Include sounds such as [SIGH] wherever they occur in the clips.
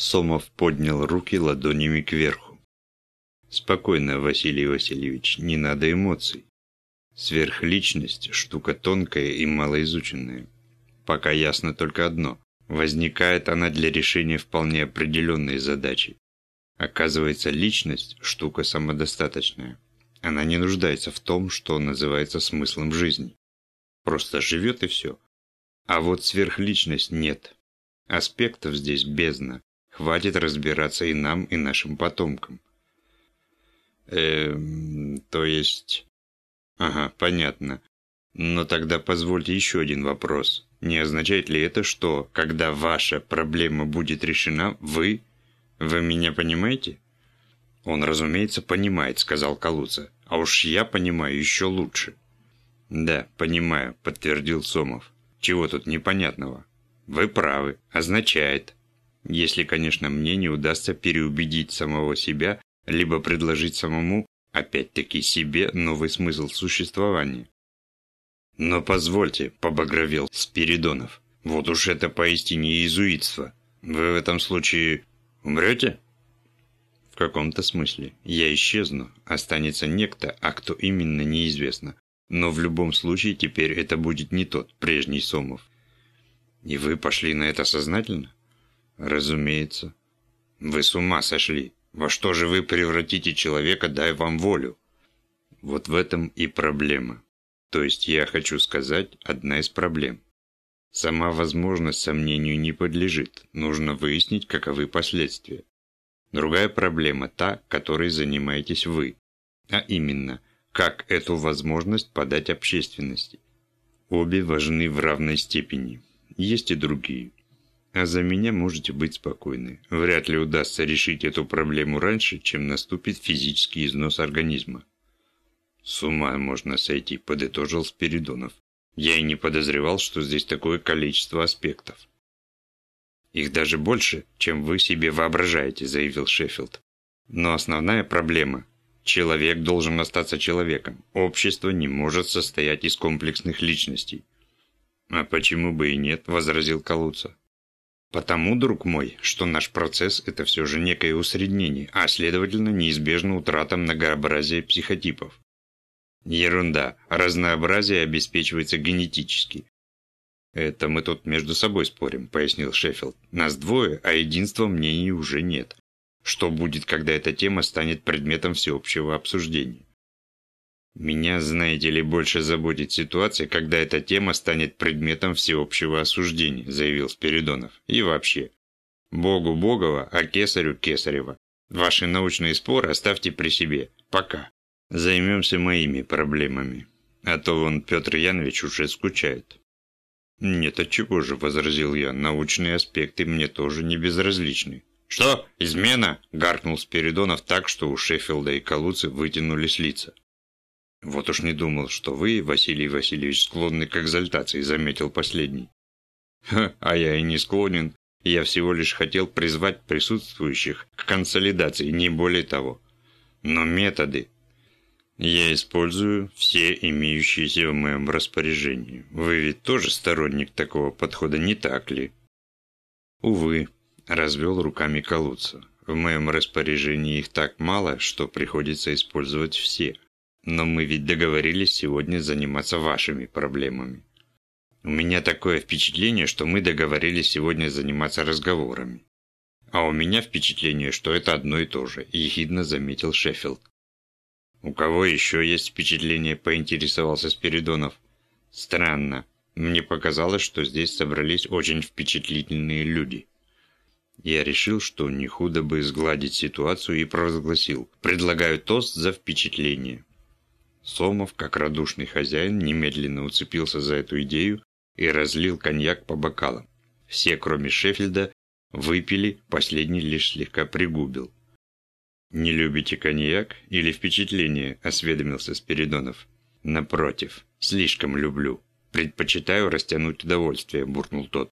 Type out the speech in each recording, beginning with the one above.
Сомов поднял руки ладонями кверху. Спокойно, Василий Васильевич, не надо эмоций. Сверхличность – штука тонкая и малоизученная. Пока ясно только одно. Возникает она для решения вполне определенной задачи. Оказывается, личность – штука самодостаточная. Она не нуждается в том, что называется смыслом жизни. Просто живет и все. А вот сверхличность нет. Аспектов здесь бездна. Хватит разбираться и нам, и нашим потомкам. Эм, то есть... Ага, понятно. Но тогда позвольте еще один вопрос. Не означает ли это, что, когда ваша проблема будет решена, вы... Вы меня понимаете? Он, разумеется, понимает, сказал Калуца. А уж я понимаю еще лучше. Да, понимаю, подтвердил Сомов. Чего тут непонятного? Вы правы. Означает. Если, конечно, мне не удастся переубедить самого себя, либо предложить самому, опять-таки себе, новый смысл существования. «Но позвольте», – побагровел Спиридонов. «Вот уж это поистине иезуитство. Вы в этом случае умрете?» «В каком-то смысле. Я исчезну. Останется некто, а кто именно, неизвестно. Но в любом случае теперь это будет не тот, прежний Сомов». «И вы пошли на это сознательно?» «Разумеется». «Вы с ума сошли. Во что же вы превратите человека, дай вам волю?» Вот в этом и проблема. То есть я хочу сказать, одна из проблем. Сама возможность сомнению не подлежит, нужно выяснить, каковы последствия. Другая проблема та, которой занимаетесь вы. А именно, как эту возможность подать общественности. Обе важны в равной степени. Есть и другие. А за меня можете быть спокойны. Вряд ли удастся решить эту проблему раньше, чем наступит физический износ организма. «С ума можно сойти», – подытожил Спиридонов. «Я и не подозревал, что здесь такое количество аспектов». «Их даже больше, чем вы себе воображаете», – заявил Шеффилд. «Но основная проблема – человек должен остаться человеком. Общество не может состоять из комплексных личностей». «А почему бы и нет?» – возразил Калуца. «Потому, друг мой, что наш процесс – это все же некое усреднение, а следовательно неизбежна утрата многообразия психотипов. Ерунда. Разнообразие обеспечивается генетически. Это мы тут между собой спорим, пояснил Шеффилд. Нас двое, а единства мнений уже нет. Что будет, когда эта тема станет предметом всеобщего обсуждения? Меня, знаете ли, больше заботит ситуация, когда эта тема станет предметом всеобщего осуждения, заявил Спиридонов. И вообще. Богу Богова, а кесарю Кесарева. Ваши научные споры оставьте при себе. Пока. Займемся моими проблемами. А то вон Петр Янович уже скучает. «Нет, отчего же», – возразил я, – «научные аспекты мне тоже не безразличны». «Что? Измена?» – гаркнул Спиридонов так, что у Шеффилда и Калуцы вытянулись лица. «Вот уж не думал, что вы, Василий Васильевич, склонны к экзальтации», – заметил последний. «Ха, а я и не склонен. Я всего лишь хотел призвать присутствующих к консолидации, не более того. Но методы, я использую все имеющиеся в моем распоряжении. Вы ведь тоже сторонник такого подхода, не так ли? Увы, развел руками колодца. В моем распоряжении их так мало, что приходится использовать все. Но мы ведь договорились сегодня заниматься вашими проблемами. У меня такое впечатление, что мы договорились сегодня заниматься разговорами. А у меня впечатление, что это одно и то же, ехидно заметил Шеффилд. «У кого еще есть впечатление?» – поинтересовался Спиридонов. «Странно. Мне показалось, что здесь собрались очень впечатлительные люди». Я решил, что не худо бы сгладить ситуацию и провозгласил. «Предлагаю тост за впечатление». Сомов, как радушный хозяин, немедленно уцепился за эту идею и разлил коньяк по бокалам. Все, кроме Шеффилда, выпили, последний лишь слегка пригубил. «Не любите коньяк или впечатление?» – осведомился Спиридонов. «Напротив, слишком люблю. Предпочитаю растянуть удовольствие», – буркнул тот.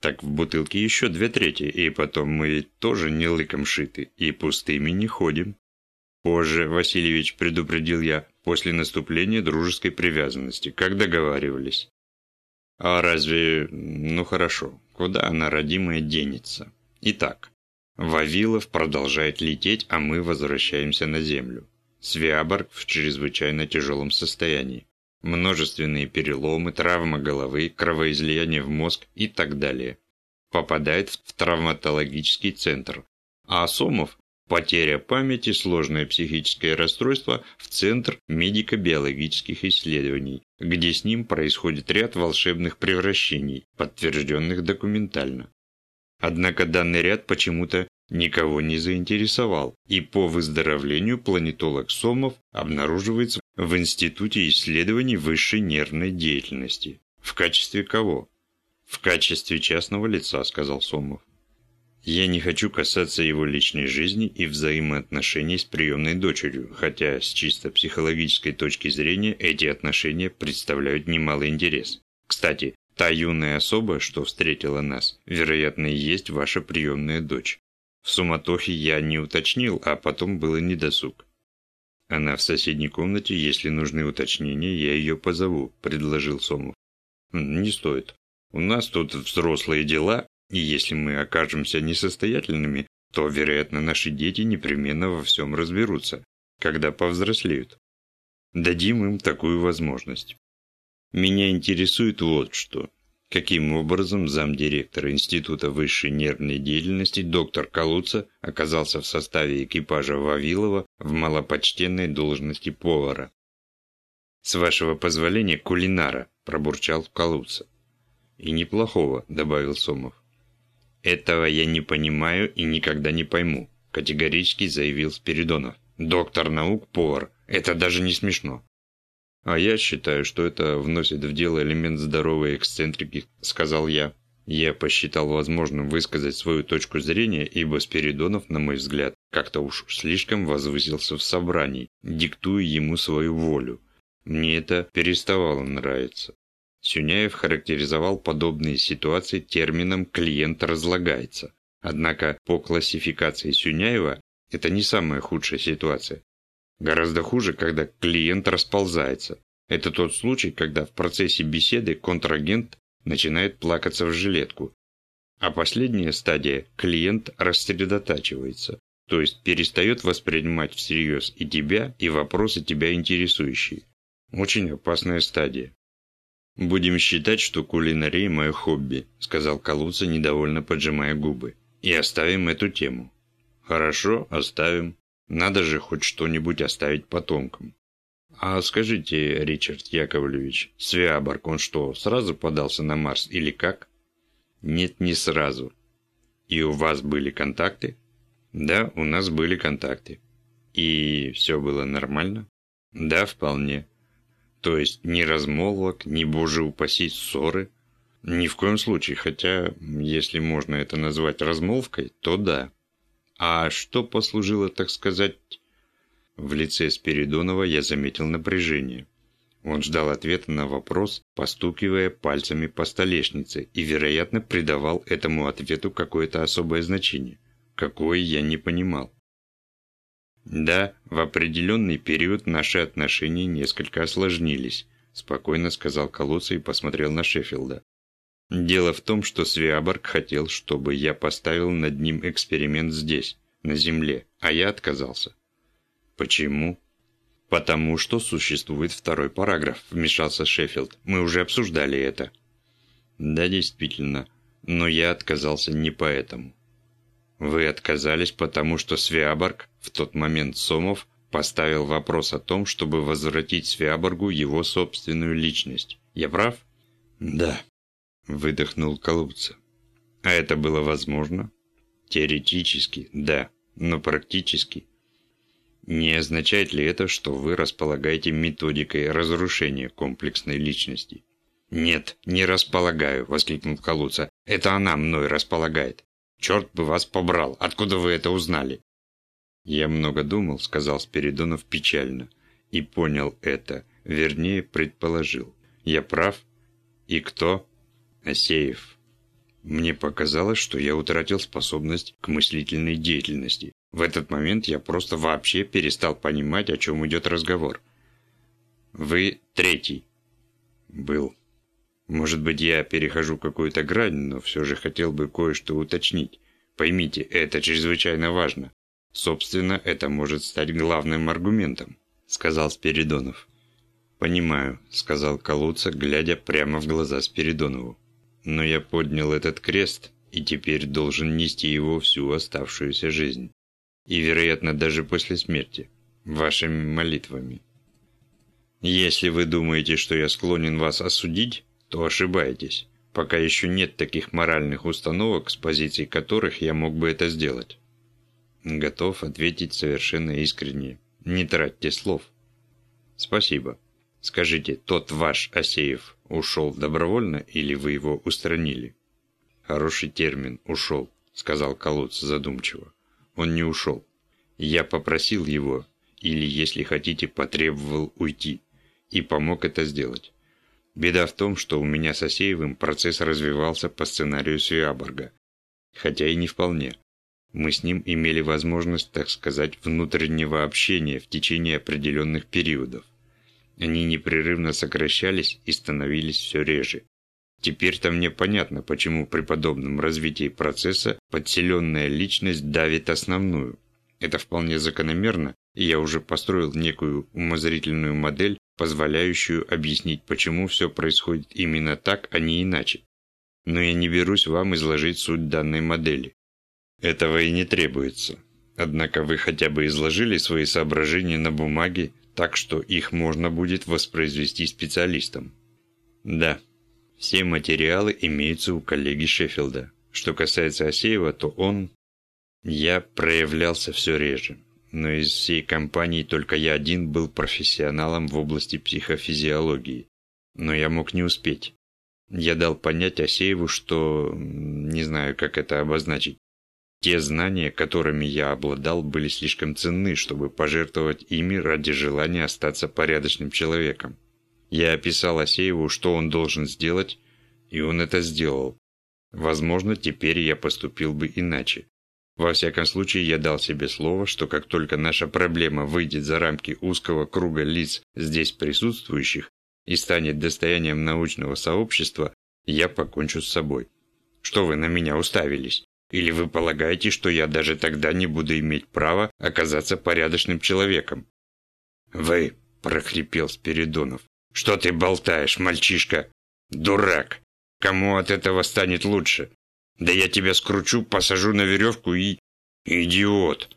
«Так в бутылке еще две трети, и потом мы ведь тоже не лыком шиты, и пустыми не ходим». «Позже, Васильевич, предупредил я, после наступления дружеской привязанности, как договаривались». «А разве... ну хорошо, куда она, родимая, денется?» «Итак, Вавилов продолжает лететь, а мы возвращаемся на Землю. Свиаборг в чрезвычайно тяжелом состоянии. Множественные переломы, травма головы, кровоизлияние в мозг и так далее. Попадает в травматологический центр. А Сомов – потеря памяти, сложное психическое расстройство в Центр медико-биологических исследований, где с ним происходит ряд волшебных превращений, подтвержденных документально. Однако данный ряд почему-то никого не заинтересовал, и по выздоровлению планетолог Сомов обнаруживается в Институте исследований высшей нервной деятельности. В качестве кого? В качестве частного лица, сказал Сомов. Я не хочу касаться его личной жизни и взаимоотношений с приемной дочерью, хотя с чисто психологической точки зрения эти отношения представляют немалый интерес. Кстати, Та юная особа, что встретила нас, вероятно, и есть ваша приемная дочь. В суматохе я не уточнил, а потом было недосуг. Она в соседней комнате, если нужны уточнения, я ее позову», – предложил Сомов. «Не стоит. У нас тут взрослые дела, и если мы окажемся несостоятельными, то, вероятно, наши дети непременно во всем разберутся, когда повзрослеют. Дадим им такую возможность. Меня интересует вот что. Каким образом замдиректора Института высшей нервной деятельности доктор Калуца оказался в составе экипажа Вавилова в малопочтенной должности повара? «С вашего позволения, кулинара», – пробурчал Калуца. «И неплохого», – добавил Сомов. «Этого я не понимаю и никогда не пойму», – категорически заявил Спиридонов. «Доктор наук, повар. Это даже не смешно». «А я считаю, что это вносит в дело элемент здоровой эксцентрики», – сказал я. Я посчитал возможным высказать свою точку зрения, ибо Спиридонов, на мой взгляд, как-то уж слишком возвысился в собрании, диктуя ему свою волю. Мне это переставало нравиться. Сюняев характеризовал подобные ситуации термином «клиент разлагается». Однако по классификации Сюняева это не самая худшая ситуация. Гораздо хуже, когда клиент расползается. Это тот случай, когда в процессе беседы контрагент начинает плакаться в жилетку. А последняя стадия – клиент рассредотачивается, то есть перестает воспринимать всерьез и тебя, и вопросы тебя интересующие. Очень опасная стадия. «Будем считать, что кулинария – мое хобби», – сказал Калуца, недовольно поджимая губы. «И оставим эту тему». «Хорошо, оставим. Надо же хоть что-нибудь оставить потомкам. А скажите, Ричард Яковлевич, Свиаборг, он что, сразу подался на Марс или как? Нет, не сразу. И у вас были контакты? Да, у нас были контакты. И все было нормально? Да, вполне. То есть ни размолвок, ни, боже упаси, ссоры? Ни в коем случае, хотя, если можно это назвать размолвкой, то да. А что послужило, так сказать... В лице Спиридонова я заметил напряжение. Он ждал ответа на вопрос, постукивая пальцами по столешнице, и, вероятно, придавал этому ответу какое-то особое значение. Какое я не понимал. «Да, в определенный период наши отношения несколько осложнились», спокойно сказал Колосса и посмотрел на Шеффилда. Дело в том, что Свиаборг хотел, чтобы я поставил над ним эксперимент здесь, на Земле, а я отказался. Почему? Потому что существует второй параграф, вмешался Шеффилд. Мы уже обсуждали это. Да, действительно, но я отказался не поэтому. Вы отказались, потому что Свиаборг, в тот момент Сомов, поставил вопрос о том, чтобы возвратить Свиаборгу его собственную личность. Я прав? Да выдохнул Колубца. А это было возможно? Теоретически, да, но практически. Не означает ли это, что вы располагаете методикой разрушения комплексной личности? «Нет, не располагаю», – воскликнул Калуца. «Это она мной располагает. Черт бы вас побрал. Откуда вы это узнали?» «Я много думал», – сказал Спиридонов печально. И понял это, вернее, предположил. «Я прав? И кто?» Асеев. Мне показалось, что я утратил способность к мыслительной деятельности. В этот момент я просто вообще перестал понимать, о чем идет разговор. Вы третий. Был. Может быть, я перехожу какую-то грань, но все же хотел бы кое-что уточнить. Поймите, это чрезвычайно важно. Собственно, это может стать главным аргументом», – сказал Спиридонов. «Понимаю», – сказал Калуца, глядя прямо в глаза Спиридонову. «Но я поднял этот крест и теперь должен нести его всю оставшуюся жизнь. И, вероятно, даже после смерти. Вашими молитвами. Если вы думаете, что я склонен вас осудить, то ошибаетесь пока еще нет таких моральных установок, с позиции которых я мог бы это сделать. Готов ответить совершенно искренне. Не тратьте слов. Спасибо. Скажите, тот ваш Асеев ушел добровольно или вы его устранили? Хороший термин «ушел», сказал Колодц задумчиво. Он не ушел. Я попросил его, или, если хотите, потребовал уйти, и помог это сделать. Беда в том, что у меня с Осеевым процесс развивался по сценарию Свиаборга. Хотя и не вполне. Мы с ним имели возможность, так сказать, внутреннего общения в течение определенных периодов. Они непрерывно сокращались и становились все реже. Теперь-то мне понятно, почему при подобном развитии процесса подселенная личность давит основную. Это вполне закономерно, и я уже построил некую умозрительную модель, позволяющую объяснить, почему все происходит именно так, а не иначе. Но я не берусь вам изложить суть данной модели. Этого и не требуется. Однако вы хотя бы изложили свои соображения на бумаге, так что их можно будет воспроизвести специалистам. Да, все материалы имеются у коллеги Шеффилда. Что касается Асеева, то он... Я проявлялся все реже но из всей компании только я один был профессионалом в области психофизиологии. Но я мог не успеть. Я дал понять Асееву, что... не знаю, как это обозначить. Те знания, которыми я обладал, были слишком ценны, чтобы пожертвовать ими ради желания остаться порядочным человеком. Я описал Асееву, что он должен сделать, и он это сделал. Возможно, теперь я поступил бы иначе. Во всяком случае, я дал себе слово, что как только наша проблема выйдет за рамки узкого круга лиц здесь присутствующих и станет достоянием научного сообщества, я покончу с собой. Что вы на меня уставились? Или вы полагаете, что я даже тогда не буду иметь права оказаться порядочным человеком? Вы, прохрипел Спиридонов. Что ты болтаешь, мальчишка? Дурак! Кому от этого станет лучше? Да я тебя скручу, посажу на веревку и... Идиот!»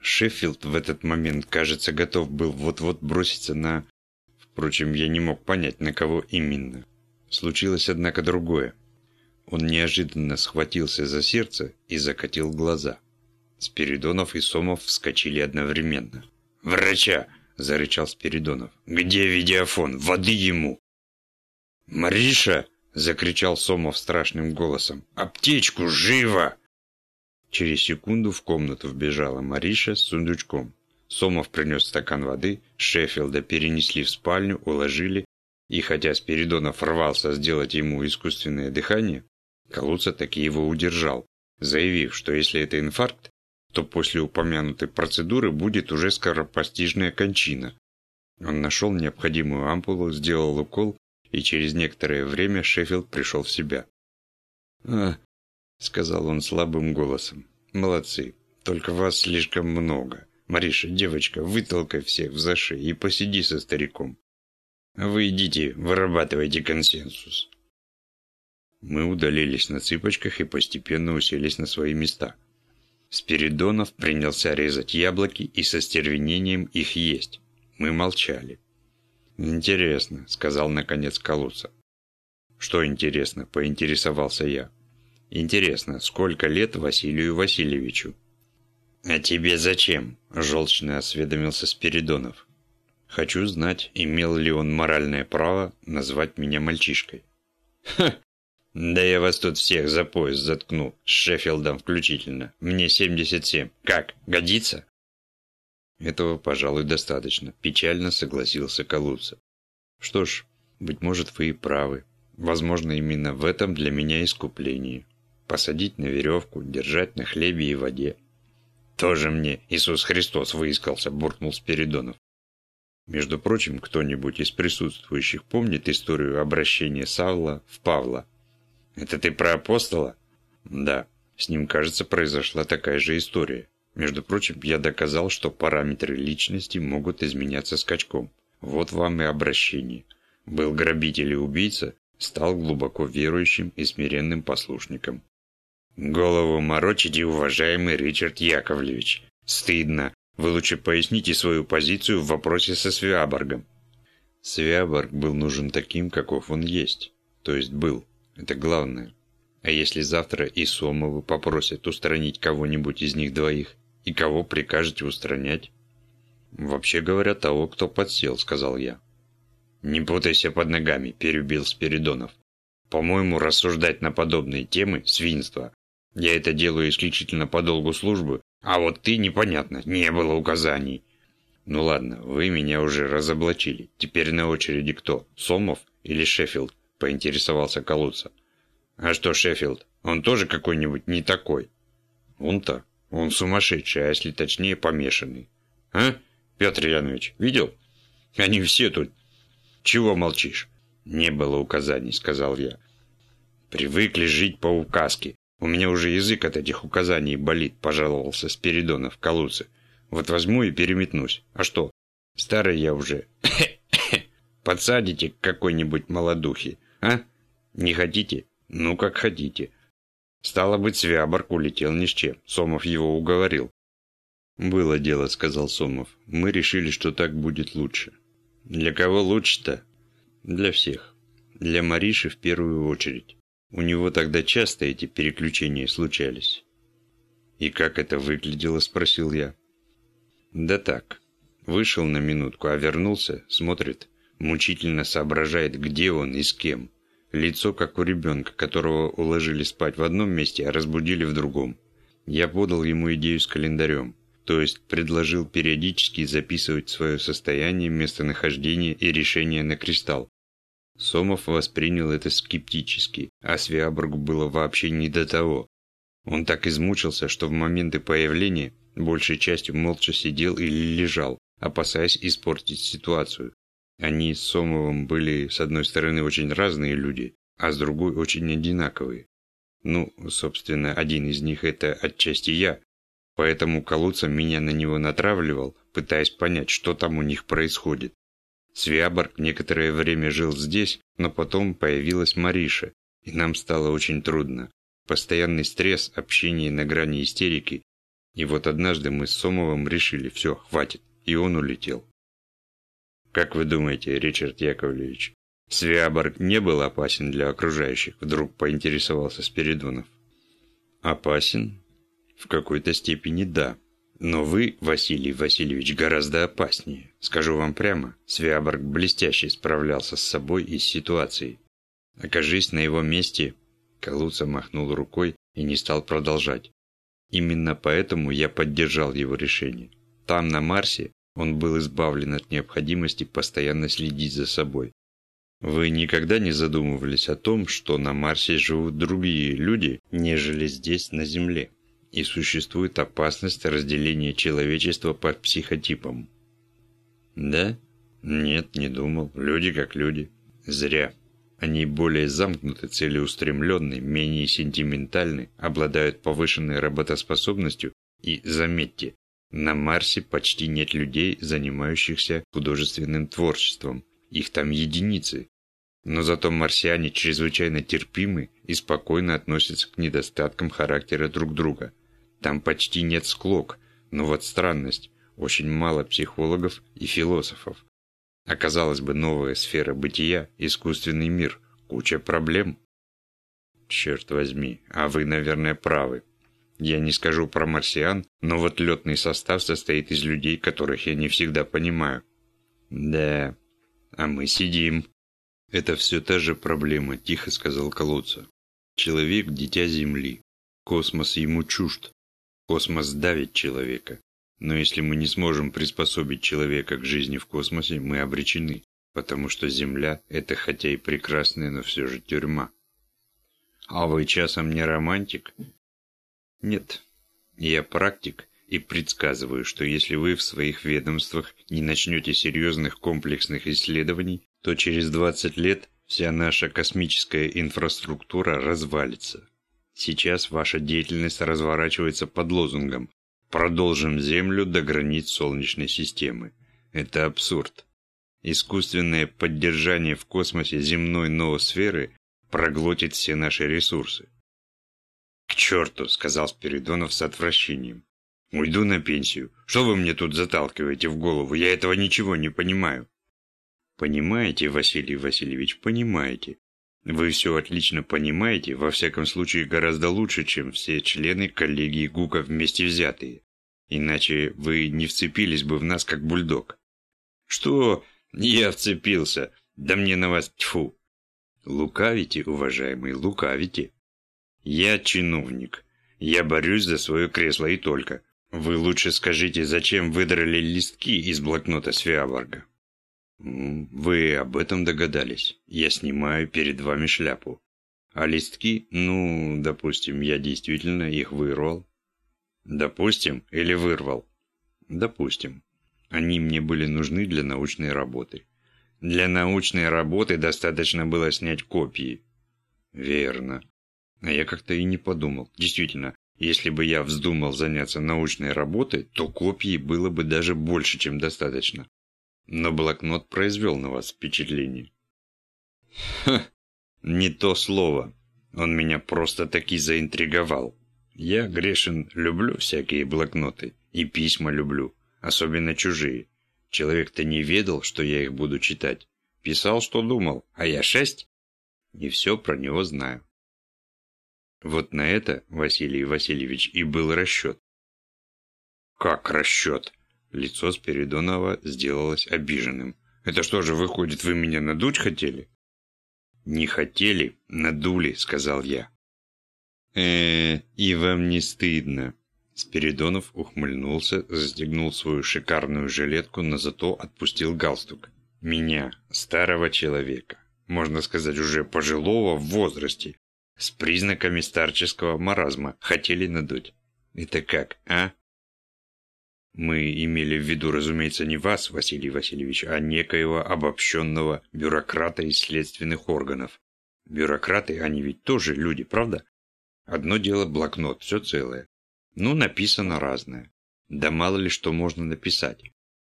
Шеффилд в этот момент, кажется, готов был вот-вот броситься на... Впрочем, я не мог понять, на кого именно. Случилось, однако, другое. Он неожиданно схватился за сердце и закатил глаза. Спиридонов и Сомов вскочили одновременно. «Врача!» – зарычал Спиридонов. «Где видеофон? Воды ему!» «Мариша!» Закричал Сомов страшным голосом. «Аптечку, живо!» Через секунду в комнату вбежала Мариша с сундучком. Сомов принес стакан воды, Шеффилда перенесли в спальню, уложили, и хотя Спиридонов рвался сделать ему искусственное дыхание, Калуца таки его удержал, заявив, что если это инфаркт, то после упомянутой процедуры будет уже скоропостижная кончина. Он нашел необходимую ампулу, сделал укол и через некоторое время Шеффилд пришел в себя. «А», — сказал он слабым голосом, — «молодцы, только вас слишком много. Мариша, девочка, вытолкай всех в заши и посиди со стариком. вы идите, вырабатывайте консенсус». Мы удалились на цыпочках и постепенно уселись на свои места. Спиридонов принялся резать яблоки и со стервенением их есть. Мы молчали. «Интересно», — сказал наконец Калуца. «Что интересно?» — поинтересовался я. «Интересно, сколько лет Василию Васильевичу?» «А тебе зачем?» – желчно осведомился Спиридонов. «Хочу знать, имел ли он моральное право назвать меня мальчишкой». «Ха! Да я вас тут всех за пояс заткну, с Шеффилдом включительно. Мне 77. Как, годится?» Этого, пожалуй, достаточно, печально согласился Калуца. Что ж, быть может, вы и правы. Возможно, именно в этом для меня искупление. Посадить на веревку, держать на хлебе и воде. Тоже мне Иисус Христос выискался, буркнул Спиридонов. Между прочим, кто-нибудь из присутствующих помнит историю обращения Савла в Павла? Это ты про апостола? Да. С ним, кажется, произошла такая же история. Между прочим, я доказал, что параметры личности могут изменяться скачком. Вот вам и обращение. Был грабитель и убийца, стал глубоко верующим и смиренным послушником. Голову морочите, уважаемый Ричард Яковлевич. Стыдно. Вы лучше поясните свою позицию в вопросе со Свиаборгом. Свиаборг был нужен таким, каков он есть. То есть был. Это главное. А если завтра и Сомовы попросят устранить кого-нибудь из них двоих, и кого прикажете устранять? Вообще говоря, того, кто подсел, сказал я. Не путайся под ногами, перебил Спиридонов. По-моему, рассуждать на подобные темы – свинство. Я это делаю исключительно по долгу службы, а вот ты, непонятно, не было указаний. Ну ладно, вы меня уже разоблачили. Теперь на очереди кто, Сомов или Шеффилд? Поинтересовался Калуца. А что Шеффилд? Он тоже какой-нибудь не такой? Он-то? Он сумасшедший, а если точнее помешанный. А, Петр Янович, видел? Они все тут. Чего молчишь? Не было указаний, сказал я. Привыкли жить по указке. У меня уже язык от этих указаний болит, пожаловался Спиридонов Калуце. Вот возьму и переметнусь. А что? Старый я уже. [COUGHS] Подсадите к какой-нибудь молодухе, а? Не хотите? Ну, как хотите. Стало быть, Свяборг улетел ни с чем. Сомов его уговорил. «Было дело», — сказал Сомов. «Мы решили, что так будет лучше». «Для кого лучше-то?» «Для всех. Для Мариши в первую очередь. У него тогда часто эти переключения случались». «И как это выглядело?» – спросил я. «Да так. Вышел на минутку, а вернулся, смотрит, мучительно соображает, где он и с кем. Лицо, как у ребенка, которого уложили спать в одном месте, а разбудили в другом. Я подал ему идею с календарем, то есть предложил периодически записывать свое состояние, местонахождение и решение на кристалл. Сомов воспринял это скептически, а Свиаборгу было вообще не до того. Он так измучился, что в моменты появления большей частью молча сидел или лежал, опасаясь испортить ситуацию. Они с Сомовым были, с одной стороны, очень разные люди, а с другой очень одинаковые. Ну, собственно, один из них это отчасти я, поэтому Калуца меня на него натравливал, пытаясь понять, что там у них происходит. Свяборг некоторое время жил здесь, но потом появилась Мариша, и нам стало очень трудно. Постоянный стресс, общение на грани истерики. И вот однажды мы с Сомовым решили, все, хватит, и он улетел. Как вы думаете, Ричард Яковлевич, Свяборг не был опасен для окружающих? Вдруг поинтересовался Спиридонов. Опасен? В какой-то степени да. Но вы, Василий Васильевич, гораздо опаснее. Скажу вам прямо, Свяборг блестяще справлялся с собой и с ситуацией. Окажись на его месте, Калуца махнул рукой и не стал продолжать. Именно поэтому я поддержал его решение. Там, на Марсе, он был избавлен от необходимости постоянно следить за собой. Вы никогда не задумывались о том, что на Марсе живут другие люди, нежели здесь, на Земле? и существует опасность разделения человечества по психотипам. Да? Нет, не думал. Люди как люди. Зря. Они более замкнуты, целеустремленны, менее сентиментальны, обладают повышенной работоспособностью и, заметьте, на Марсе почти нет людей, занимающихся художественным творчеством. Их там единицы. Но зато марсиане чрезвычайно терпимы и спокойно относятся к недостаткам характера друг друга. Там почти нет склок, но вот странность, очень мало психологов и философов. Оказалось бы, новая сфера бытия, искусственный мир, куча проблем. Черт возьми, а вы, наверное, правы. Я не скажу про марсиан, но вот летный состав состоит из людей, которых я не всегда понимаю. Да, а мы сидим. Это все та же проблема, тихо сказал Колодца. Человек – дитя Земли. Космос ему чужд. Космос давит человека. Но если мы не сможем приспособить человека к жизни в космосе, мы обречены, потому что Земля – это хотя и прекрасная, но все же тюрьма. А вы часом не романтик? Нет. Я практик и предсказываю, что если вы в своих ведомствах не начнете серьезных комплексных исследований, то через 20 лет вся наша космическая инфраструктура развалится. Сейчас ваша деятельность разворачивается под лозунгом «Продолжим Землю до границ Солнечной системы». Это абсурд. Искусственное поддержание в космосе земной ноосферы проглотит все наши ресурсы. «К черту!» — сказал Спиридонов с отвращением. «Уйду на пенсию. Что вы мне тут заталкиваете в голову? Я этого ничего не понимаю». «Понимаете, Василий Васильевич, понимаете. Вы все отлично понимаете, во всяком случае гораздо лучше, чем все члены коллегии ГУКа вместе взятые. Иначе вы не вцепились бы в нас, как бульдог». «Что? Я вцепился? Да мне на вас тьфу!» «Лукавите, уважаемый, лукавите. Я чиновник. Я борюсь за свое кресло и только. Вы лучше скажите, зачем выдрали листки из блокнота Свиаборга?» «Вы об этом догадались. Я снимаю перед вами шляпу. А листки, ну, допустим, я действительно их вырвал». «Допустим, или вырвал?» «Допустим. Они мне были нужны для научной работы». «Для научной работы достаточно было снять копии». «Верно. А я как-то и не подумал. Действительно, если бы я вздумал заняться научной работой, то копий было бы даже больше, чем достаточно. Но блокнот произвел на вас впечатление. Ха, не то слово. Он меня просто-таки заинтриговал. Я, Грешин, люблю всякие блокноты. И письма люблю. Особенно чужие. Человек-то не ведал, что я их буду читать. Писал, что думал. А я шесть. И все про него знаю. Вот на это, Василий Васильевич, и был расчет. Как расчет? Лицо Спиридонова сделалось обиженным. «Это что же, выходит, вы меня надуть хотели?» «Не хотели, надули», — сказал я. э и вам не стыдно?» Спиридонов ухмыльнулся, застегнул свою шикарную жилетку, но зато отпустил галстук. «Меня, старого человека, можно сказать, уже пожилого в возрасте, с признаками старческого маразма, хотели надуть. Это как, а?» Мы имели в виду, разумеется, не вас, Василий Васильевич, а некоего обобщенного бюрократа из следственных органов. Бюрократы, они ведь тоже люди, правда? Одно дело блокнот, все целое. Ну, написано разное. Да мало ли что можно написать.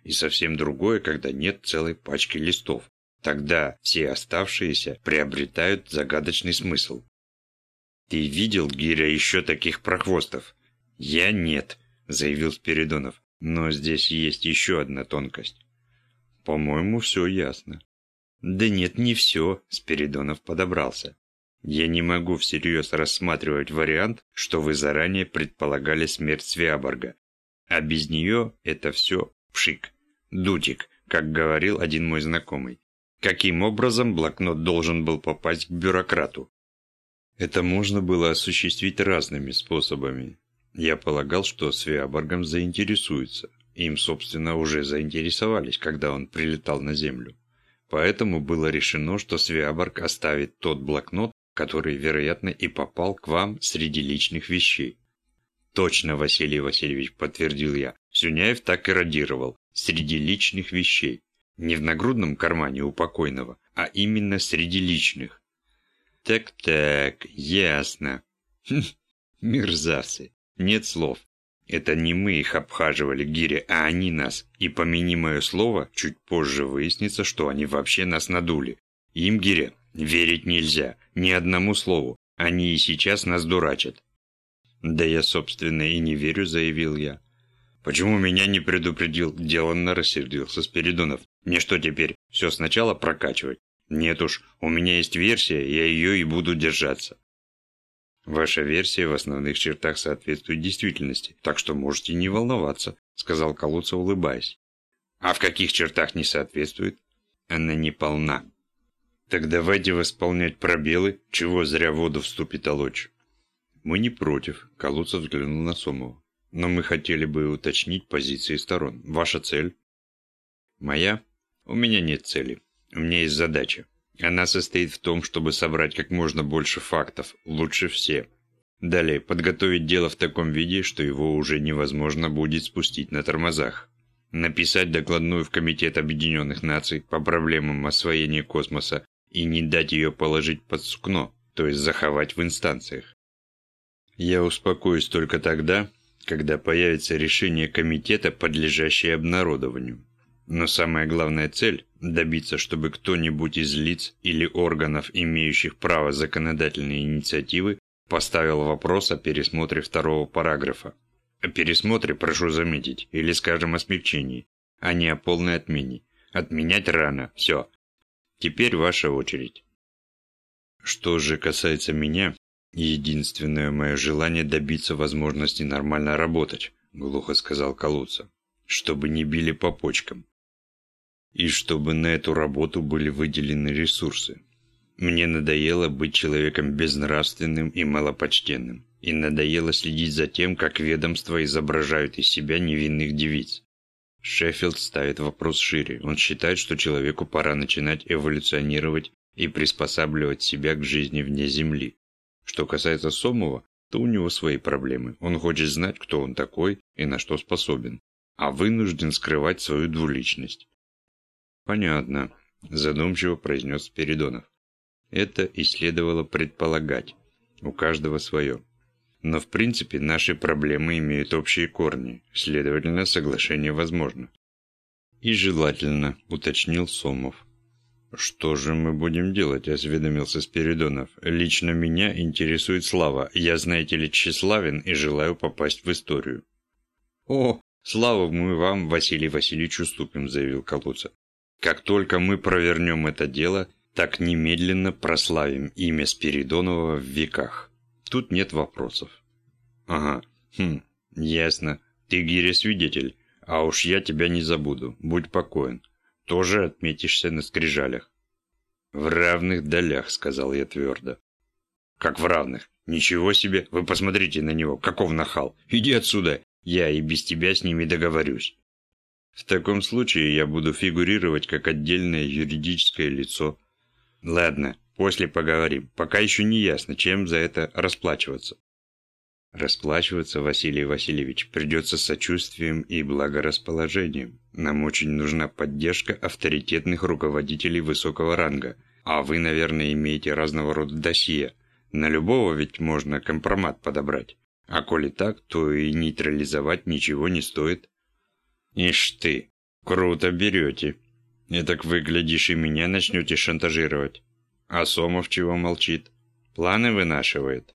И совсем другое, когда нет целой пачки листов. Тогда все оставшиеся приобретают загадочный смысл. «Ты видел, Гиря, еще таких прохвостов?» «Я нет», — заявил Спиридонов. Но здесь есть еще одна тонкость. По-моему, все ясно. Да нет, не все, Спиридонов подобрался. Я не могу всерьез рассматривать вариант, что вы заранее предполагали смерть Свиаборга. А без нее это все пшик, дутик, как говорил один мой знакомый. Каким образом блокнот должен был попасть к бюрократу? Это можно было осуществить разными способами. Я полагал, что Свиаборгом заинтересуются. Им, собственно, уже заинтересовались, когда он прилетал на Землю. Поэтому было решено, что Свиаборг оставит тот блокнот, который, вероятно, и попал к вам среди личных вещей. «Точно, Василий Васильевич», – подтвердил я. Сюняев так и радировал. Среди личных вещей. Не в нагрудном кармане у покойного, а именно среди личных. Так-так, ясно. Хм, мерзавцы. Нет слов. Это не мы их обхаживали, Гири, а они нас. И помяни мое слово, чуть позже выяснится, что они вообще нас надули. Им, Гири, верить нельзя. Ни одному слову. Они и сейчас нас дурачат. Да я, собственно, и не верю, заявил я. Почему меня не предупредил? Деланно рассердился Спиридонов. Мне что теперь, все сначала прокачивать? Нет уж, у меня есть версия, я ее и буду держаться. Ваша версия в основных чертах соответствует действительности, так что можете не волноваться, сказал Калуца, улыбаясь. А в каких чертах не соответствует? Она не полна. Так давайте восполнять пробелы, чего зря воду вступит толочь. Мы не против, Калуца взглянул на Сомова. Но мы хотели бы уточнить позиции сторон. Ваша цель? Моя? У меня нет цели. У меня есть задача. Она состоит в том, чтобы собрать как можно больше фактов, лучше все. Далее, подготовить дело в таком виде, что его уже невозможно будет спустить на тормозах. Написать докладную в Комитет Объединенных Наций по проблемам освоения космоса и не дать ее положить под сукно, то есть заховать в инстанциях. Я успокоюсь только тогда, когда появится решение комитета, подлежащее обнародованию. Но самая главная цель – добиться, чтобы кто-нибудь из лиц или органов, имеющих право законодательной инициативы, поставил вопрос о пересмотре второго параграфа. О пересмотре, прошу заметить, или, скажем, о смягчении, а не о полной отмене. Отменять рано, все. Теперь ваша очередь. Что же касается меня, единственное мое желание добиться возможности нормально работать, глухо сказал Калуца, чтобы не били по почкам. И чтобы на эту работу были выделены ресурсы. Мне надоело быть человеком безнравственным и малопочтенным. И надоело следить за тем, как ведомства изображают из себя невинных девиц. Шеффилд ставит вопрос шире. Он считает, что человеку пора начинать эволюционировать и приспосабливать себя к жизни вне Земли. Что касается Сомова, то у него свои проблемы. Он хочет знать, кто он такой и на что способен, а вынужден скрывать свою двуличность. «Понятно», – задумчиво произнес Спиридонов. Это и следовало предполагать. У каждого свое. Но в принципе наши проблемы имеют общие корни, следовательно, соглашение возможно. И желательно, уточнил Сомов. «Что же мы будем делать?» – осведомился Спиридонов. «Лично меня интересует слава. Я, знаете ли, тщеславен и желаю попасть в историю». «О, славу мы вам, Василий Васильевич, уступим», – заявил Калуца. «Как только мы провернем это дело, так немедленно прославим имя Спиридонова в веках». Тут нет вопросов. Ага, хм, ясно. Ты, Гиря, свидетель. А уж я тебя не забуду. Будь покоен. Тоже отметишься на скрижалях. В равных долях, сказал я твердо. Как в равных? Ничего себе, вы посмотрите на него, каков нахал. Иди отсюда, я и без тебя с ними договорюсь. В таком случае я буду фигурировать как отдельное юридическое лицо. Ладно, После поговорим. Пока еще не ясно, чем за это расплачиваться. Расплачиваться, Василий Васильевич, придется сочувствием и благорасположением. Нам очень нужна поддержка авторитетных руководителей высокого ранга. А вы, наверное, имеете разного рода досье. На любого ведь можно компромат подобрать. А коли так, то и нейтрализовать ничего не стоит. Ишь ты, круто берете. И так вы, глядишь, и меня начнете шантажировать. А Сомов чего молчит? Планы вынашивает.